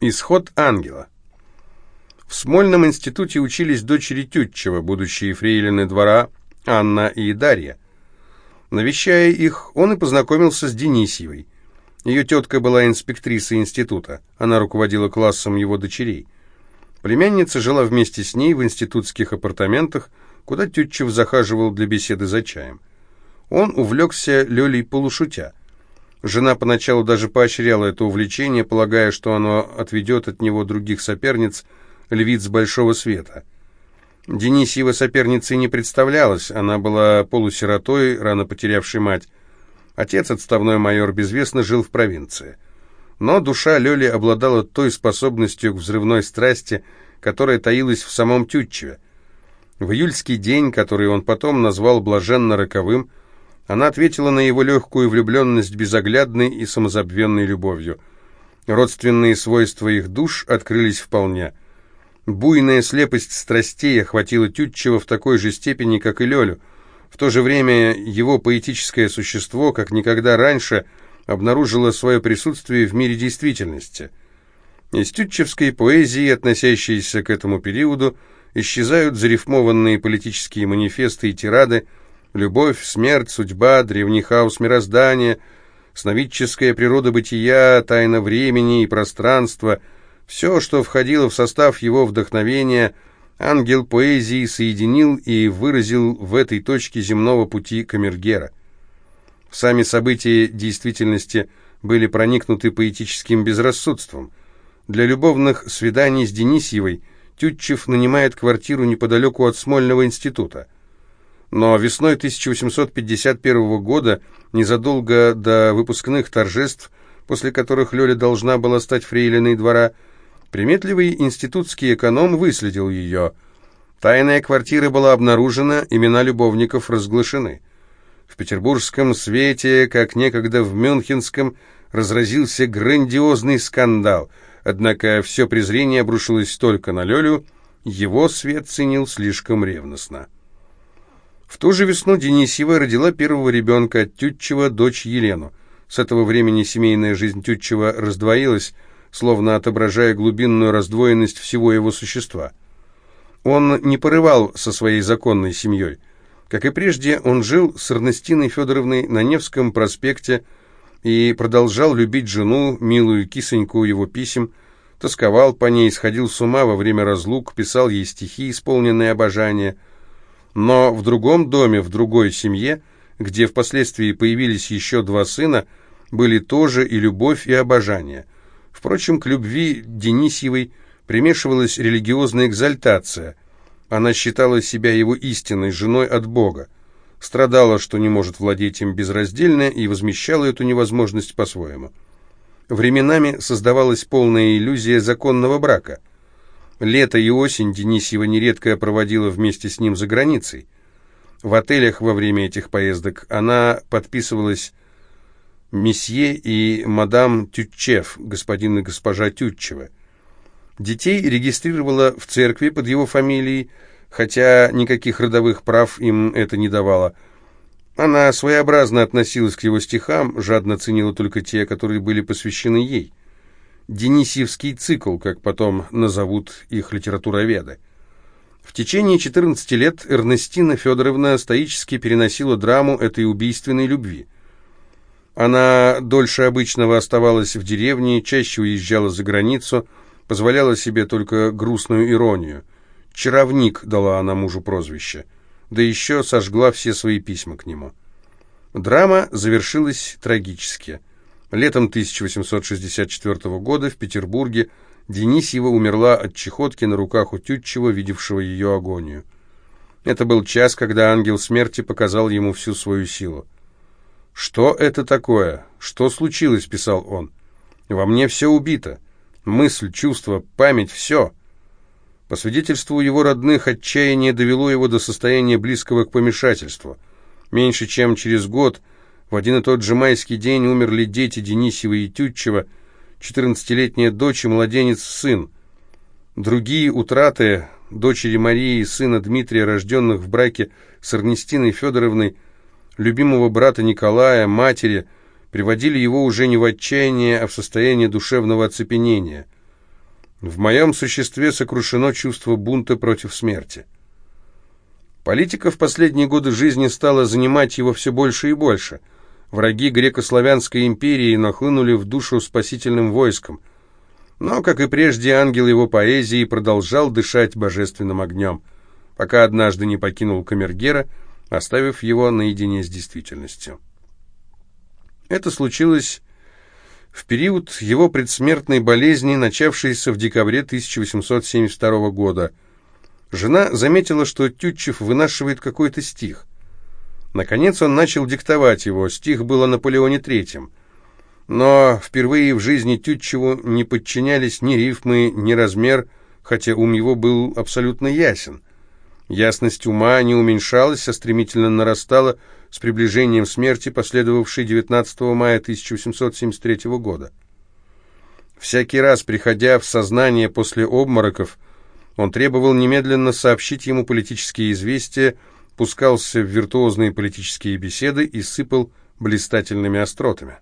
Исход ангела. В Смольном институте учились дочери Тютчева, будущие фрейлины двора Анна и Дарья. Навещая их, он и познакомился с Денисьевой. Ее тетка была инспектрисой института, она руководила классом его дочерей. Племянница жила вместе с ней в институтских апартаментах, куда Тютчев захаживал для беседы за чаем. Он увлекся Лелей полушутя. Жена поначалу даже поощряла это увлечение, полагая, что оно отведет от него других соперниц, львиц большого света. Денисьева соперницей не представлялась, она была полусиротой, рано потерявшей мать. Отец, отставной майор, безвестно жил в провинции. Но душа Лёли обладала той способностью к взрывной страсти, которая таилась в самом Тютчеве. В июльский день, который он потом назвал блаженно-роковым, она ответила на его легкую влюбленность безоглядной и самозабвенной любовью. Родственные свойства их душ открылись вполне. Буйная слепость страстей охватила Тютчева в такой же степени, как и Лёлю. В то же время его поэтическое существо, как никогда раньше, обнаружило свое присутствие в мире действительности. Из тютчевской поэзии, относящейся к этому периоду, исчезают зарифмованные политические манифесты и тирады, Любовь, смерть, судьба, древний хаос мироздания, сновидческая природа бытия, тайна времени и пространства — все, что входило в состав его вдохновения, ангел поэзии соединил и выразил в этой точке земного пути Камергера. Сами события действительности были проникнуты поэтическим безрассудством. Для любовных свиданий с Денисьевой Тютчев нанимает квартиру неподалеку от Смольного института – но весной 1851 года, незадолго до выпускных торжеств, после которых Лёля должна была стать фрейлиной двора, приметливый институтский эконом выследил ее. Тайная квартира была обнаружена, имена любовников разглашены. В петербургском свете, как некогда в мюнхенском, разразился грандиозный скандал, однако все презрение обрушилось только на Лёлю, его свет ценил слишком ревностно. В ту же весну Денисьева родила первого ребенка от Тютчева, дочь Елену. С этого времени семейная жизнь Тютчева раздвоилась, словно отображая глубинную раздвоенность всего его существа. Он не порывал со своей законной семьей. Как и прежде, он жил с Эрнестиной Федоровной на Невском проспекте и продолжал любить жену, милую кисоньку его писем, тосковал по ней, сходил с ума во время разлук, писал ей стихи, исполненные обожания – но в другом доме, в другой семье, где впоследствии появились еще два сына, были тоже и любовь, и обожание. Впрочем, к любви Денисьевой примешивалась религиозная экзальтация. Она считала себя его истинной женой от Бога, страдала, что не может владеть им безраздельно, и возмещала эту невозможность по-своему. Временами создавалась полная иллюзия законного брака. Лето и осень Денисьева нередко проводила вместе с ним за границей. В отелях во время этих поездок она подписывалась «Месье» и «Мадам Тютчев», господин и госпожа Тютчева. Детей регистрировала в церкви под его фамилией, хотя никаких родовых прав им это не давало. Она своеобразно относилась к его стихам, жадно ценила только те, которые были посвящены ей. Денисьевский цикл, как потом назовут их литературоведы. В течение 14 лет Эрнестина Федоровна стоически переносила драму этой убийственной любви. Она дольше обычного оставалась в деревне, чаще уезжала за границу, позволяла себе только грустную иронию. «Чаровник» дала она мужу прозвище, да еще сожгла все свои письма к нему. Драма завершилась трагически – Летом 1864 года в Петербурге Денисьева умерла от чехотки на руках у Тютчева, видевшего ее агонию. Это был час, когда ангел смерти показал ему всю свою силу. «Что это такое? Что случилось?» – писал он. «Во мне все убито. Мысль, чувство, память – все». По свидетельству его родных, отчаяние довело его до состояния близкого к помешательству. Меньше чем через год – в один и тот же майский день умерли дети Денисева и Тютчева, 14-летняя дочь и младенец-сын. Другие утраты дочери Марии и сына Дмитрия, рожденных в браке с Эрнестиной Федоровной, любимого брата Николая, матери, приводили его уже не в отчаяние, а в состояние душевного оцепенения. В моем существе сокрушено чувство бунта против смерти. Политика в последние годы жизни стала занимать его все больше и больше. Враги греко-славянской империи нахлынули в душу спасительным войском. Но, как и прежде, ангел его поэзии продолжал дышать божественным огнем, пока однажды не покинул Камергера, оставив его наедине с действительностью. Это случилось в период его предсмертной болезни, начавшейся в декабре 1872 года. Жена заметила, что Тютчев вынашивает какой-то стих. Наконец он начал диктовать его, стих был о Наполеоне Третьем. Но впервые в жизни Тютчеву не подчинялись ни рифмы, ни размер, хотя ум его был абсолютно ясен. Ясность ума не уменьшалась, а стремительно нарастала с приближением смерти, последовавшей 19 мая 1873 года. Всякий раз, приходя в сознание после обмороков, он требовал немедленно сообщить ему политические известия, пускался в виртуозные политические беседы и сыпал блистательными остротами.